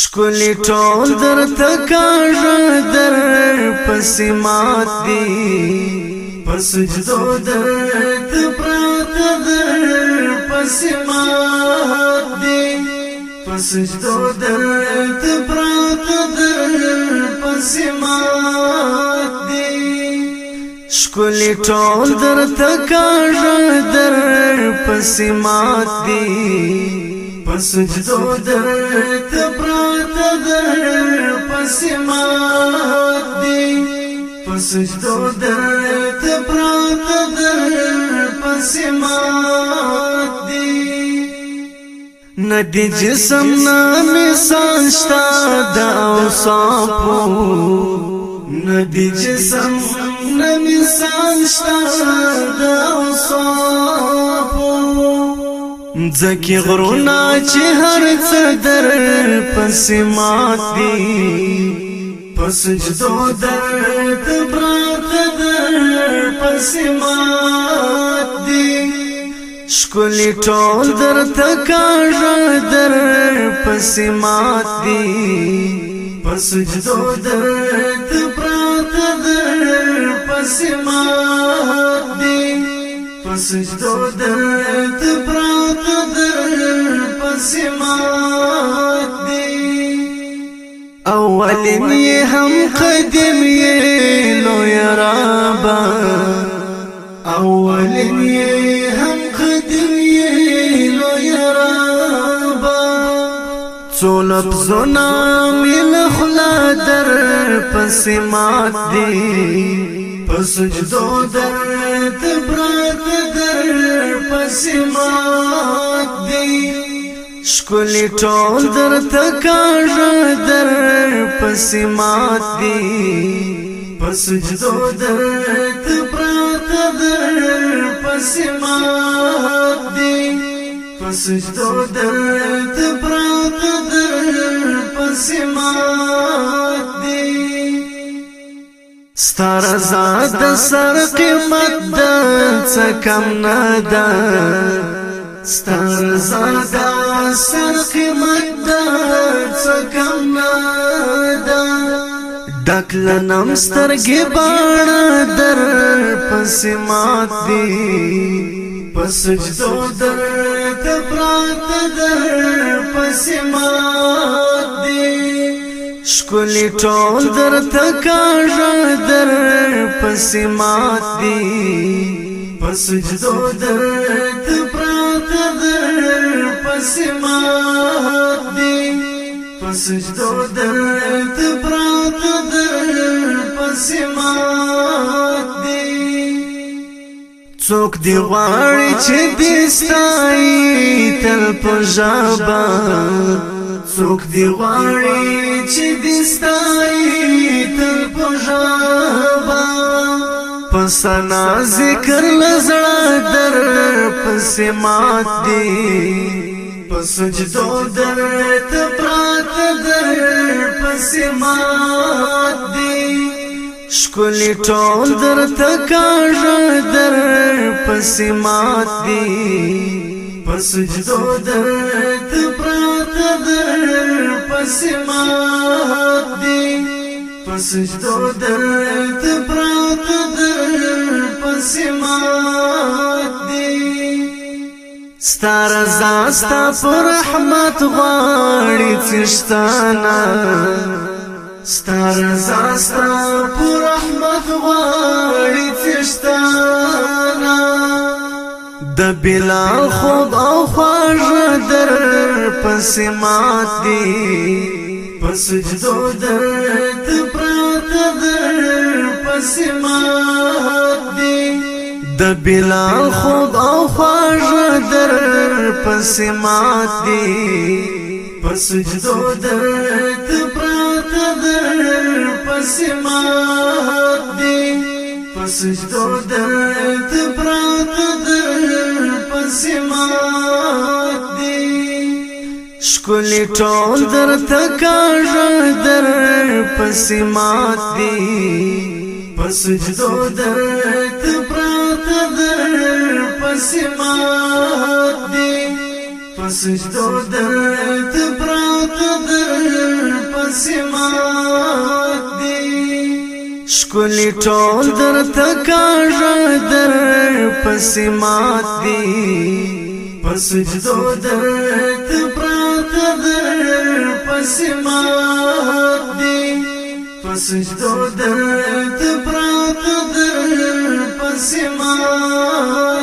شکلی ټول در تکاژ در پس مات دی پس جدو در پرات در پس مات دی پس جدو در پرات در پس مات دی شکلی ټول در تکاژ در پس مات دی پس جدو در پرات در پس مات دی پسجدو در تپرات در پس مات دی ندی جسم نامی سانشتا داو صافو ندی جسم نامی سانشتا داو صافو ځکه غرونا چې هر څه در پس مات دي پس جدو درد برات در پس مات دي شکلی ټول در تکاژ در پس مات دي پس جدو درد برات در پس مات پسجدو درت پرات در پسمات دی اولین یہ هم قدم یہ لو یرابا اولین هم قدم یہ یرابا چولپ زنا مل خلا در پسمات دی پسجدو درت پرات سمات دی شکلی ټول در تکاژ در پسمات دی پسجدو در تپرات در پسمات دی پسجدو در تپرات در پسمات ستار زاد سر قیمت د څکم نه ده ستار زاد سر قیمت د څکم نه ده ډکل نم سترګې باڼ در پس مات دی پسجدو در ته پرات در شپلی ټول در تکاژ در پس مات دی پس جدو در پرات در پس مات دی پس جدو در پرات در پس مات دی څوک دی غواړي چې دستای تل په ژبه څوک دی غواړي چې دستای تر پژابا پسنا ذکر لزړه در پس مات دی پسجدو در تپرات در پس مات دی شکلی ټول در تکاژ در پس مات دی پسجدو در در پس مات دی پس دو درد پرات در پس مات دی ستار زاستا پر رحمت غاڑی چشتانا ستار زاستا پر رحمت غاڑی چشتانا د بلال خود او خواجه در پس مات دی پس جدو درد پرات در پس مات دی د بلا خود او خواج در پس مات دی پس جدو درد پرات در پس مات دی پس جدو درد پرات در پس مات سکولی ټول در تکاژ در پس مات دی پسجدو در پرات در پس مات دی پسجدو در پرات در پس مات دی سکولی ټول در تکاژ در پس مات دی پسجدو در نظر پس ما دی پس جدو درد پرات در پس ما